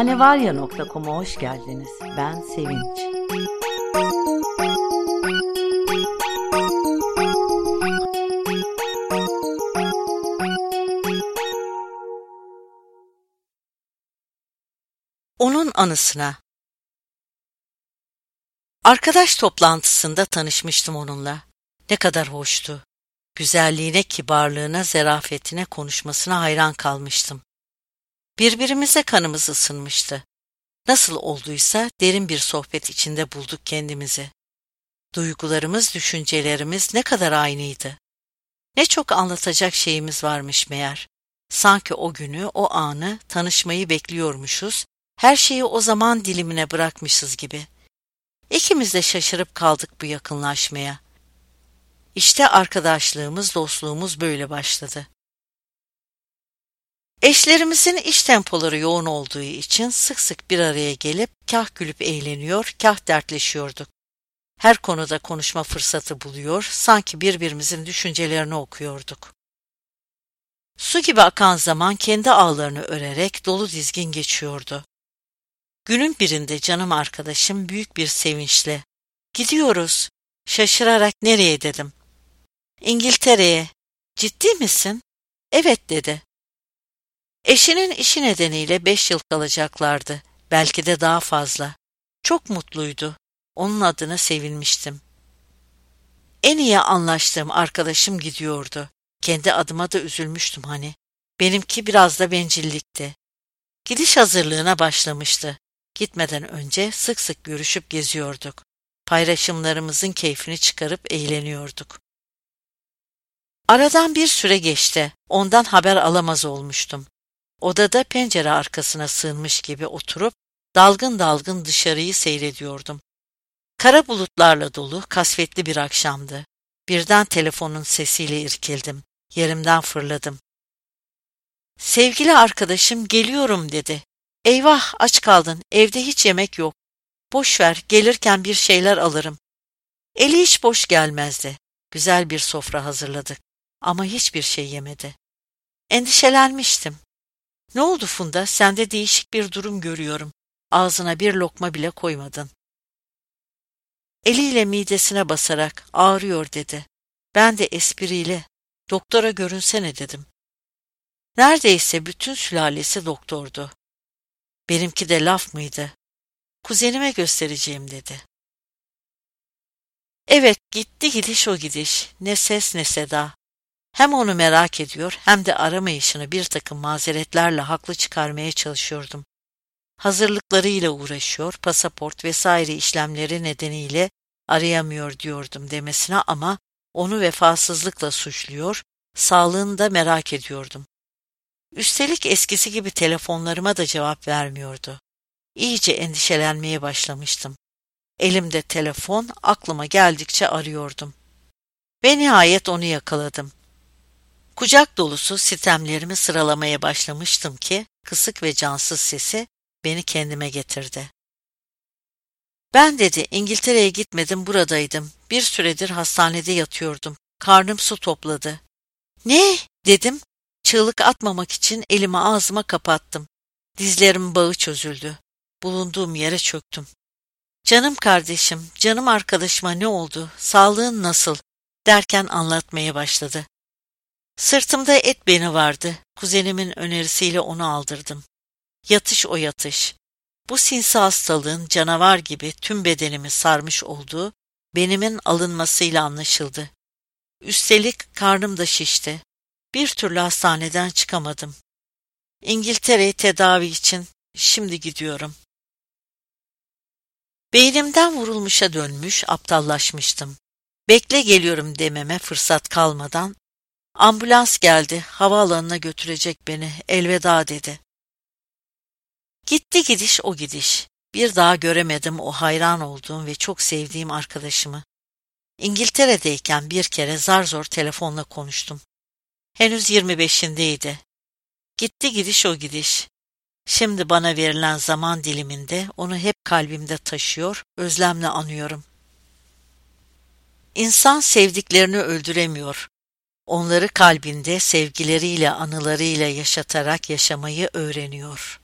Hanevarya.com'a hoş geldiniz. Ben Sevinç. Onun anısına Arkadaş toplantısında tanışmıştım onunla. Ne kadar hoştu. Güzelliğine, kibarlığına, zerafetine, konuşmasına hayran kalmıştım. Birbirimize kanımız ısınmıştı. Nasıl olduysa derin bir sohbet içinde bulduk kendimizi. Duygularımız, düşüncelerimiz ne kadar aynıydı. Ne çok anlatacak şeyimiz varmış meğer. Sanki o günü, o anı, tanışmayı bekliyormuşuz, her şeyi o zaman dilimine bırakmışız gibi. İkimiz de şaşırıp kaldık bu yakınlaşmaya. İşte arkadaşlığımız, dostluğumuz böyle başladı. Eşlerimizin iş tempoları yoğun olduğu için sık sık bir araya gelip kah gülüp eğleniyor, kah dertleşiyorduk. Her konuda konuşma fırsatı buluyor, sanki birbirimizin düşüncelerini okuyorduk. Su gibi akan zaman kendi ağlarını örerek dolu dizgin geçiyordu. Günün birinde canım arkadaşım büyük bir sevinçle ''Gidiyoruz.'' Şaşırarak nereye dedim. ''İngiltere'ye.'' ''Ciddi misin?'' ''Evet.'' dedi. Eşinin işi nedeniyle beş yıl kalacaklardı. Belki de daha fazla. Çok mutluydu. Onun adına sevinmiştim. En iyi anlaştığım arkadaşım gidiyordu. Kendi adıma da üzülmüştüm hani. Benimki biraz da bencillikti. Gidiş hazırlığına başlamıştı. Gitmeden önce sık sık görüşüp geziyorduk. Paylaşımlarımızın keyfini çıkarıp eğleniyorduk. Aradan bir süre geçti. Ondan haber alamaz olmuştum. Odada pencere arkasına sığınmış gibi oturup dalgın dalgın dışarıyı seyrediyordum. Kara bulutlarla dolu, kasvetli bir akşamdı. Birden telefonun sesiyle irkildim. Yerimden fırladım. Sevgili arkadaşım geliyorum dedi. Eyvah aç kaldın, evde hiç yemek yok. Boş ver, gelirken bir şeyler alırım. Eli hiç boş gelmezdi. Güzel bir sofra hazırladık ama hiçbir şey yemedi. Endişelenmiştim. Ne oldu Funda, sende değişik bir durum görüyorum. Ağzına bir lokma bile koymadın. Eliyle midesine basarak ağrıyor dedi. Ben de espriyle doktora görünsene dedim. Neredeyse bütün sülalesi doktordu. Benimki de laf mıydı? Kuzenime göstereceğim dedi. Evet gitti gidiş o gidiş. Ne ses ne seda. Hem onu merak ediyor hem de aramayışını bir takım mazeretlerle haklı çıkarmaya çalışıyordum. Hazırlıklarıyla uğraşıyor, pasaport vesaire işlemleri nedeniyle arayamıyor diyordum demesine ama onu vefasızlıkla suçluyor, sağlığını da merak ediyordum. Üstelik eskisi gibi telefonlarıma da cevap vermiyordu. İyice endişelenmeye başlamıştım. Elimde telefon, aklıma geldikçe arıyordum. Ve nihayet onu yakaladım. Kucak dolusu sitemlerimi sıralamaya başlamıştım ki kısık ve cansız sesi beni kendime getirdi. Ben dedi İngiltere'ye gitmedim buradaydım. Bir süredir hastanede yatıyordum. Karnım su topladı. Ne? dedim. Çığlık atmamak için elimi ağzıma kapattım. Dizlerim bağı çözüldü. Bulunduğum yere çöktüm. Canım kardeşim, canım arkadaşıma ne oldu, sağlığın nasıl derken anlatmaya başladı. Sırtımda et beni vardı. Kuzenimin önerisiyle onu aldırdım. Yatış o yatış. Bu sinsi hastalığın canavar gibi tüm bedenimi sarmış olduğu benimin alınmasıyla anlaşıldı. Üstelik karnım da şişti. Bir türlü hastaneden çıkamadım. İngiltere'ye tedavi için şimdi gidiyorum. Beynimden vurulmuşa dönmüş, aptallaşmıştım. Bekle geliyorum dememe fırsat kalmadan Ambulans geldi, havaalanına götürecek beni, elveda dedi. Gitti gidiş o gidiş. Bir daha göremedim o hayran olduğum ve çok sevdiğim arkadaşımı. İngiltere'deyken bir kere zar zor telefonla konuştum. Henüz 25'indeydi. Gitti gidiş o gidiş. Şimdi bana verilen zaman diliminde onu hep kalbimde taşıyor, özlemle anıyorum. İnsan sevdiklerini öldüremiyor. Onları kalbinde sevgileriyle, anılarıyla yaşatarak yaşamayı öğreniyor.